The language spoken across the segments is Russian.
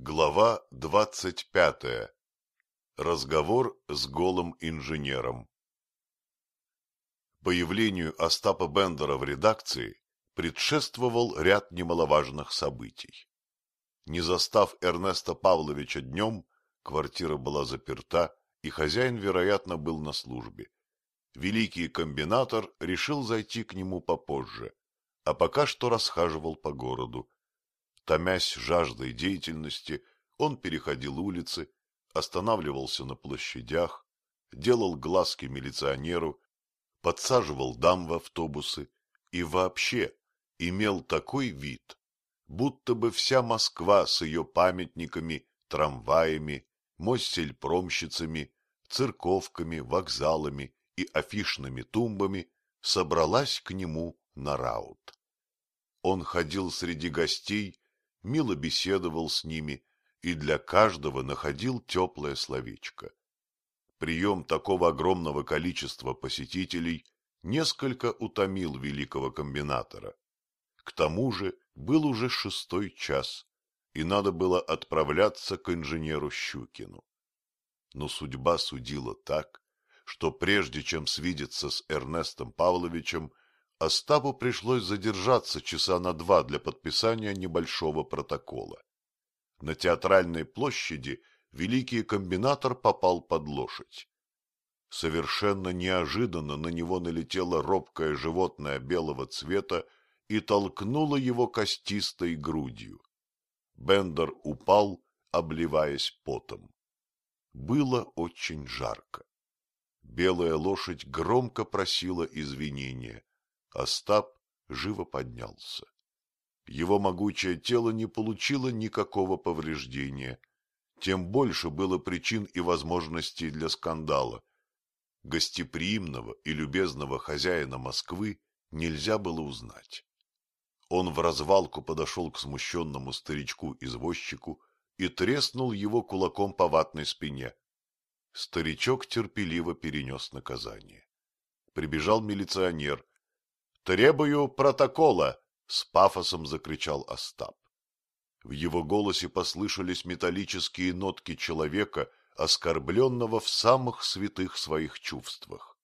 Глава двадцать пятая. Разговор с голым инженером. Появлению Остапа Бендера в редакции предшествовал ряд немаловажных событий. Не застав Эрнеста Павловича днем, квартира была заперта, и хозяин, вероятно, был на службе. Великий комбинатор решил зайти к нему попозже, а пока что расхаживал по городу Томясь жаждой деятельности, он переходил улицы, останавливался на площадях, делал глазки милиционеру, подсаживал дам в автобусы и вообще имел такой вид, будто бы вся Москва с ее памятниками, трамваями, мостельпромщицами, церковками, вокзалами и афишными тумбами собралась к нему на раут. Он ходил среди гостей мило беседовал с ними и для каждого находил теплое словечко. Прием такого огромного количества посетителей несколько утомил великого комбинатора. К тому же был уже шестой час, и надо было отправляться к инженеру Щукину. Но судьба судила так, что прежде чем свидеться с Эрнестом Павловичем, Остапу пришлось задержаться часа на два для подписания небольшого протокола. На театральной площади великий комбинатор попал под лошадь. Совершенно неожиданно на него налетело робкое животное белого цвета и толкнуло его костистой грудью. Бендер упал, обливаясь потом. Было очень жарко. Белая лошадь громко просила извинения. Остап живо поднялся. Его могучее тело не получило никакого повреждения, тем больше было причин и возможностей для скандала. Гостеприимного и любезного хозяина Москвы нельзя было узнать. Он в развалку подошел к смущенному старичку-извозчику и треснул его кулаком по ватной спине. Старичок терпеливо перенес наказание. Прибежал милиционер Требую протокола, с пафосом закричал Остап. В его голосе послышались металлические нотки человека, оскорбленного в самых святых своих чувствах.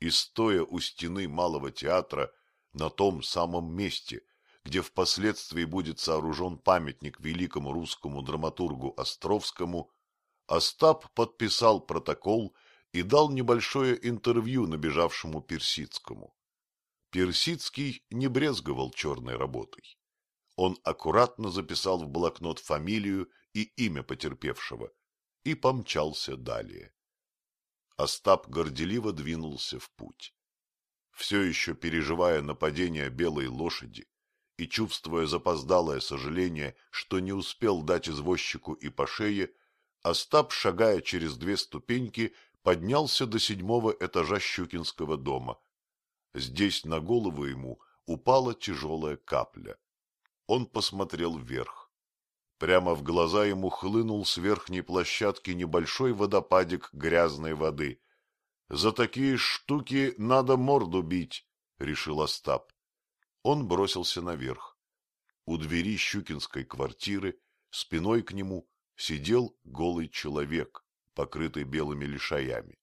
И стоя у стены малого театра, на том самом месте, где впоследствии будет сооружен памятник великому русскому драматургу Островскому, Остап подписал протокол и дал небольшое интервью набежавшему Персидскому. Персидский не брезговал черной работой. Он аккуратно записал в блокнот фамилию и имя потерпевшего и помчался далее. Остап горделиво двинулся в путь. Все еще переживая нападение белой лошади и чувствуя запоздалое сожаление, что не успел дать извозчику и по шее, Остап, шагая через две ступеньки, поднялся до седьмого этажа Щукинского дома – Здесь на голову ему упала тяжелая капля. Он посмотрел вверх. Прямо в глаза ему хлынул с верхней площадки небольшой водопадик грязной воды. — За такие штуки надо морду бить, — решил Остап. Он бросился наверх. У двери щукинской квартиры, спиной к нему, сидел голый человек, покрытый белыми лишаями.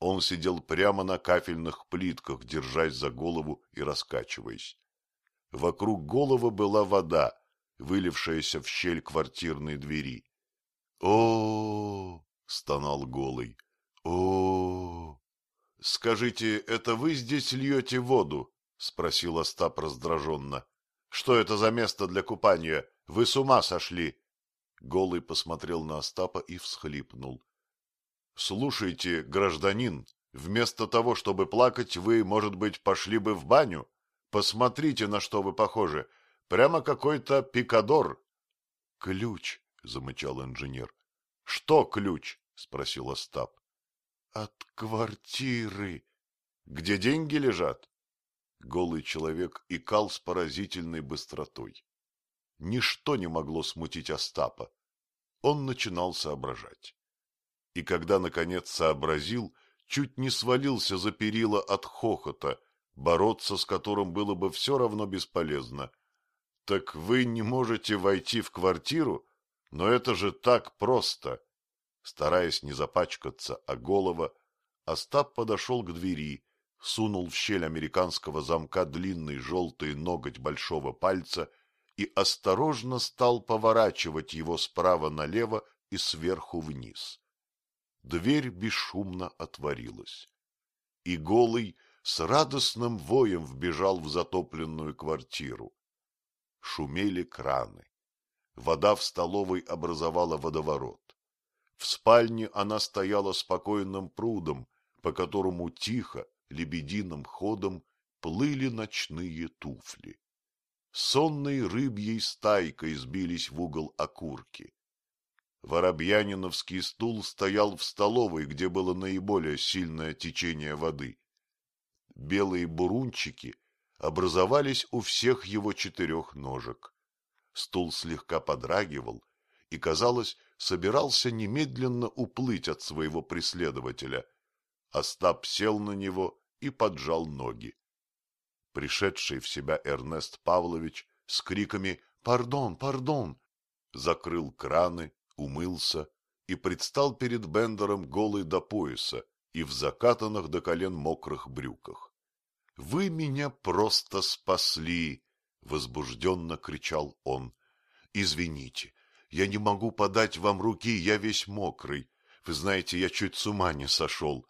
Он сидел прямо на кафельных плитках, держась за голову и раскачиваясь. Вокруг головы была вода, вылившаяся в щель квартирной двери. О, стонал голый. О, скажите, это вы здесь льете воду? спросил Остап раздраженно. Что это за место для купания? Вы с ума сошли? Голый посмотрел на Остапа и всхлипнул. Слушайте, гражданин, вместо того, чтобы плакать, вы, может быть, пошли бы в баню? Посмотрите, на что вы похожи. Прямо какой-то пикадор. — Ключ, — замычал инженер. — Что ключ? — спросил Остап. — От квартиры. — Где деньги лежат? Голый человек икал с поразительной быстротой. Ничто не могло смутить Остапа. Он начинал соображать и когда, наконец, сообразил, чуть не свалился за перила от хохота, бороться с которым было бы все равно бесполезно. — Так вы не можете войти в квартиру? Но это же так просто! Стараясь не запачкаться а голова, Остап подошел к двери, сунул в щель американского замка длинный желтый ноготь большого пальца и осторожно стал поворачивать его справа налево и сверху вниз. Дверь бесшумно отворилась. И голый с радостным воем вбежал в затопленную квартиру. Шумели краны. Вода в столовой образовала водоворот. В спальне она стояла спокойным прудом, по которому тихо, лебединым ходом плыли ночные туфли. Сонной рыбьей стайкой сбились в угол окурки. Воробьяниновский стул стоял в столовой, где было наиболее сильное течение воды. Белые бурунчики образовались у всех его четырех ножек. Стул слегка подрагивал и, казалось, собирался немедленно уплыть от своего преследователя. Остап сел на него и поджал ноги. Пришедший в себя Эрнест Павлович с криками «Пардон, пардон!» закрыл краны, умылся и предстал перед Бендером голый до пояса и в закатанных до колен мокрых брюках. — Вы меня просто спасли! — возбужденно кричал он. — Извините, я не могу подать вам руки, я весь мокрый. Вы знаете, я чуть с ума не сошел.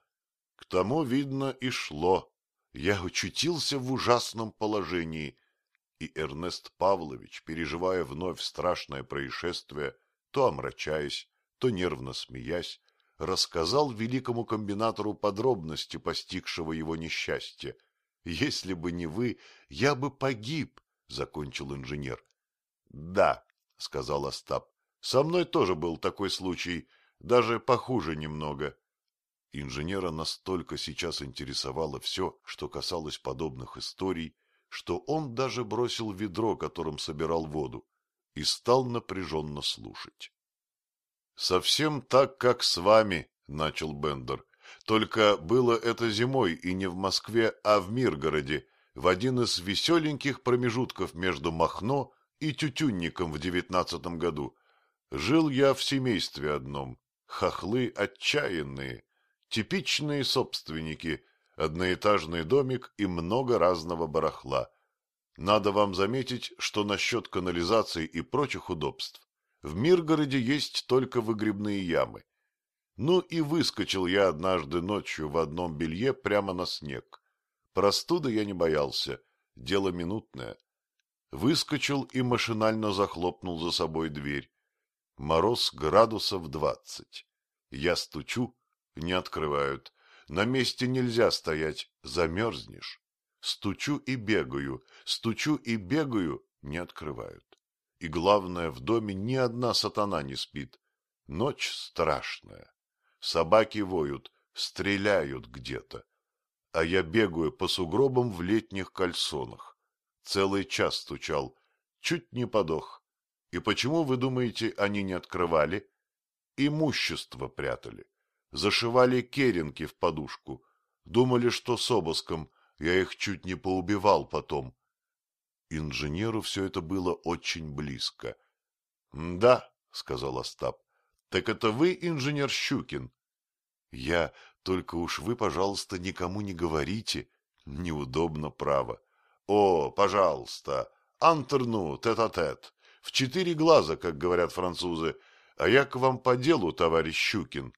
К тому, видно, и шло. Я очутился в ужасном положении. И Эрнест Павлович, переживая вновь страшное происшествие, то омрачаясь, то нервно смеясь, рассказал великому комбинатору подробности постигшего его несчастья. «Если бы не вы, я бы погиб», — закончил инженер. «Да», — сказал Остап, — «со мной тоже был такой случай, даже похуже немного». Инженера настолько сейчас интересовало все, что касалось подобных историй, что он даже бросил ведро, которым собирал воду, и стал напряженно слушать. — Совсем так, как с вами, — начал Бендер. — Только было это зимой и не в Москве, а в Миргороде, в один из веселеньких промежутков между Махно и Тютюнником в девятнадцатом году. Жил я в семействе одном, хохлы отчаянные, типичные собственники, одноэтажный домик и много разного барахла. Надо вам заметить, что насчет канализации и прочих удобств в Миргороде есть только выгребные ямы. Ну и выскочил я однажды ночью в одном белье прямо на снег. Простуды я не боялся, дело минутное. Выскочил и машинально захлопнул за собой дверь. Мороз градусов двадцать. Я стучу, не открывают. На месте нельзя стоять, замерзнешь. Стучу и бегаю, стучу и бегаю, не открывают. И главное, в доме ни одна сатана не спит. Ночь страшная. Собаки воют, стреляют где-то. А я бегаю по сугробам в летних кальсонах. Целый час стучал, чуть не подох. И почему, вы думаете, они не открывали? Имущество прятали. Зашивали керенки в подушку. Думали, что с обыском, я их чуть не поубивал потом. Инженеру все это было очень близко. — Да, — сказал Остап, — так это вы инженер Щукин? — Я, только уж вы, пожалуйста, никому не говорите. Неудобно, право. — О, пожалуйста, антерну, тет-а-тет, в четыре глаза, как говорят французы, а я к вам по делу, товарищ Щукин.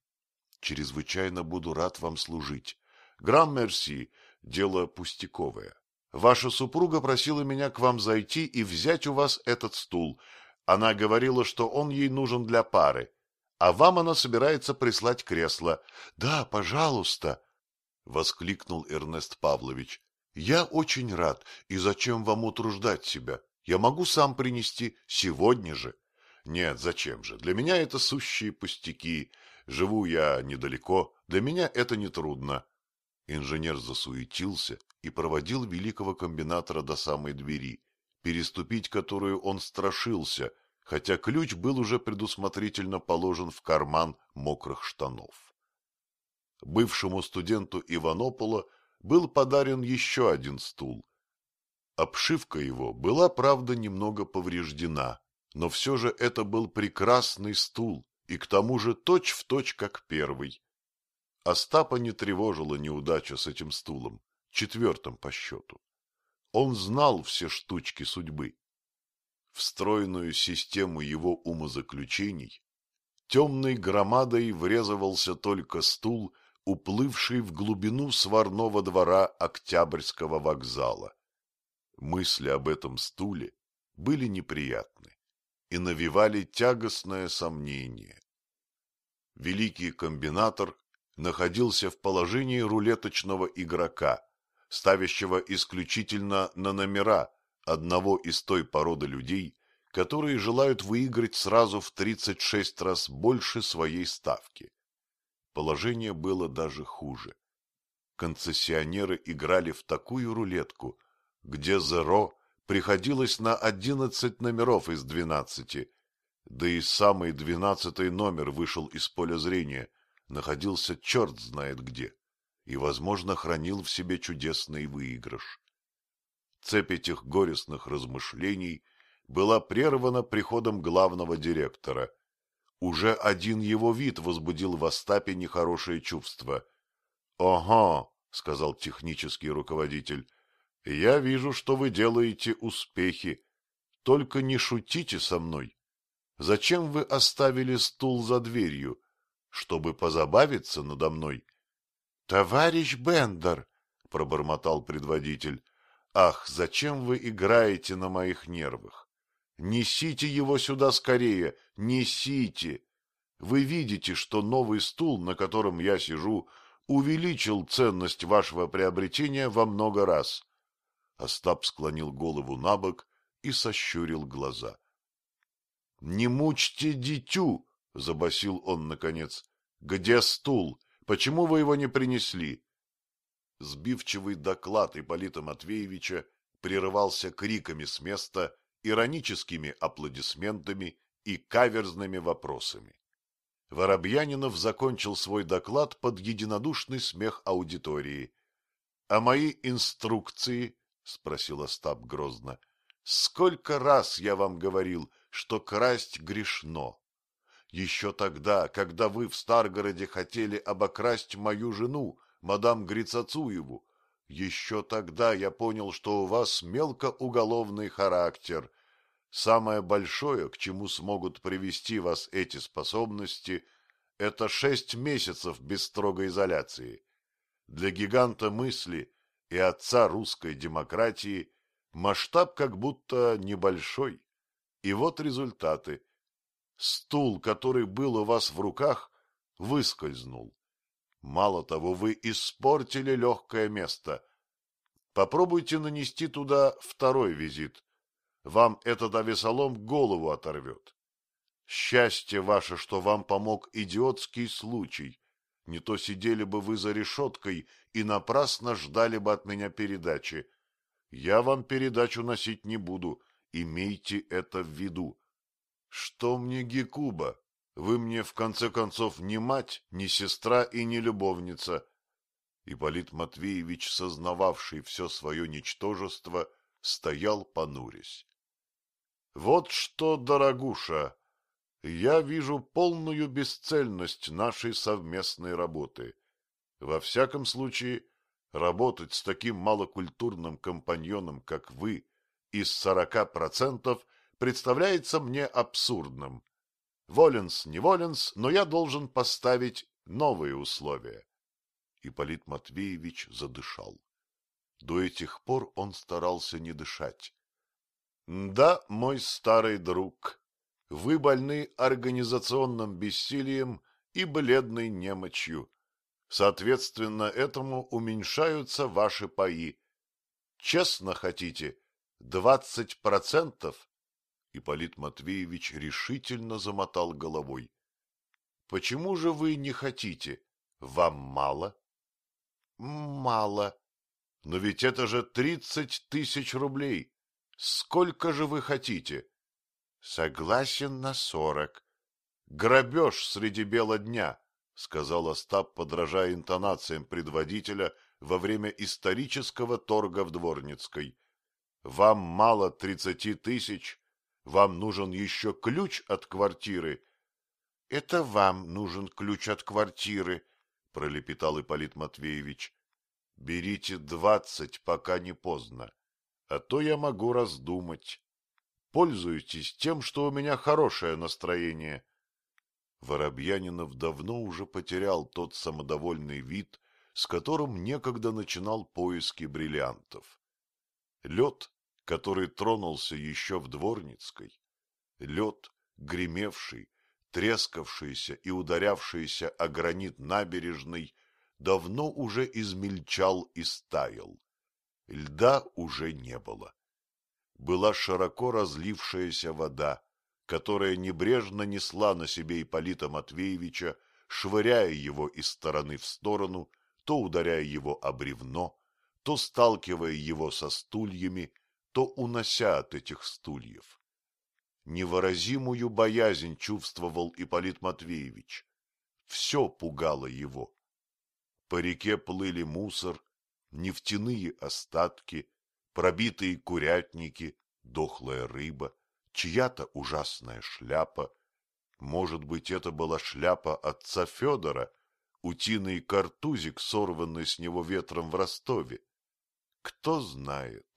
Чрезвычайно буду рад вам служить. Гран-мерси, дело пустяковое. Ваша супруга просила меня к вам зайти и взять у вас этот стул. Она говорила, что он ей нужен для пары. А вам она собирается прислать кресло. — Да, пожалуйста, — воскликнул Эрнест Павлович. — Я очень рад. И зачем вам утруждать себя? Я могу сам принести сегодня же. — Нет, зачем же? Для меня это сущие пустяки. Живу я недалеко. Для меня это нетрудно. Инженер засуетился и проводил великого комбинатора до самой двери, переступить которую он страшился, хотя ключ был уже предусмотрительно положен в карман мокрых штанов. Бывшему студенту Иванопола был подарен еще один стул. Обшивка его была, правда, немного повреждена, но все же это был прекрасный стул, и к тому же точь-в-точь, точь, как первый. Остапа не тревожила неудача с этим стулом, четвертым по счету. Он знал все штучки судьбы. Встроенную систему его умозаключений темной громадой врезывался только стул, уплывший в глубину сварного двора Октябрьского вокзала. Мысли об этом стуле были неприятны и навевали тягостное сомнение. Великий комбинатор находился в положении рулеточного игрока, ставящего исключительно на номера одного из той породы людей, которые желают выиграть сразу в 36 раз больше своей ставки. Положение было даже хуже. Концессионеры играли в такую рулетку, где зеро приходилось на 11 номеров из 12, да и самый двенадцатый номер вышел из поля зрения – находился черт знает где и, возможно, хранил в себе чудесный выигрыш. Цепь этих горестных размышлений была прервана приходом главного директора. Уже один его вид возбудил в Остапе нехорошее чувство. — Ага, — сказал технический руководитель, — я вижу, что вы делаете успехи. Только не шутите со мной. Зачем вы оставили стул за дверью? Чтобы позабавиться надо мной. — Товарищ Бендер, — пробормотал предводитель, — ах, зачем вы играете на моих нервах? Несите его сюда скорее, несите! Вы видите, что новый стул, на котором я сижу, увеличил ценность вашего приобретения во много раз. Остап склонил голову на бок и сощурил глаза. — Не мучьте дитю! — забасил он наконец. — Где стул? Почему вы его не принесли? Сбивчивый доклад Ипполита Матвеевича прерывался криками с места, ироническими аплодисментами и каверзными вопросами. Воробьянинов закончил свой доклад под единодушный смех аудитории. — А мои инструкции? — спросил Остап грозно. — Сколько раз я вам говорил, что красть грешно? Еще тогда, когда вы в Старгороде хотели обокрасть мою жену, мадам Грицацуеву, еще тогда я понял, что у вас мелкоуголовный характер. Самое большое, к чему смогут привести вас эти способности, это шесть месяцев без строгой изоляции. Для гиганта мысли и отца русской демократии масштаб как будто небольшой. И вот результаты – Стул, который был у вас в руках, выскользнул. Мало того, вы испортили легкое место. Попробуйте нанести туда второй визит. Вам этот авесолом голову оторвет. Счастье ваше, что вам помог идиотский случай. Не то сидели бы вы за решеткой и напрасно ждали бы от меня передачи. Я вам передачу носить не буду, имейте это в виду. Что мне Гекуба? Вы мне, в конце концов, не мать, не сестра и не любовница. Ипполит Матвеевич, сознававший все свое ничтожество, стоял понурясь. Вот что, дорогуша, я вижу полную бесцельность нашей совместной работы. Во всяком случае, работать с таким малокультурным компаньоном, как вы, из сорока процентов представляется мне абсурдным. Воленс, не воленс, но я должен поставить новые условия. Ипполит Матвеевич задышал. До этих пор он старался не дышать. — Да, мой старый друг, вы больны организационным бессилием и бледной немочью. Соответственно, этому уменьшаются ваши паи. Честно хотите, двадцать процентов Ипполит Матвеевич решительно замотал головой. — Почему же вы не хотите? Вам мало? — Мало. Но ведь это же тридцать тысяч рублей. Сколько же вы хотите? — Согласен на сорок. — Грабеж среди бела дня, — сказал Остап, подражая интонациям предводителя во время исторического торга в Дворницкой. — Вам мало тридцати тысяч? Вам нужен еще ключ от квартиры. — Это вам нужен ключ от квартиры, — пролепетал Ипполит Матвеевич. — Берите двадцать, пока не поздно, а то я могу раздумать. Пользуйтесь тем, что у меня хорошее настроение. Воробьянинов давно уже потерял тот самодовольный вид, с которым некогда начинал поиски бриллиантов. Лед, который тронулся еще в Дворницкой, лед, гремевший, трескавшийся и ударявшийся о гранит набережной, давно уже измельчал и стаял. Льда уже не было. Была широко разлившаяся вода, которая небрежно несла на себе Ипполита Матвеевича, швыряя его из стороны в сторону, то ударяя его о бревно, то сталкивая его со стульями, то унося от этих стульев. Невыразимую боязнь чувствовал Ипполит Матвеевич. Все пугало его. По реке плыли мусор, нефтяные остатки, пробитые курятники, дохлая рыба, чья-то ужасная шляпа. Может быть, это была шляпа отца Федора, утиный картузик, сорванный с него ветром в Ростове. Кто знает.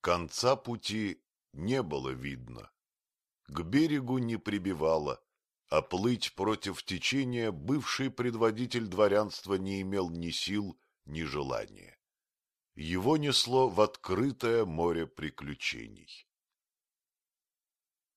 Конца пути не было видно. К берегу не прибивало, а плыть против течения бывший предводитель дворянства не имел ни сил, ни желания. Его несло в открытое море приключений.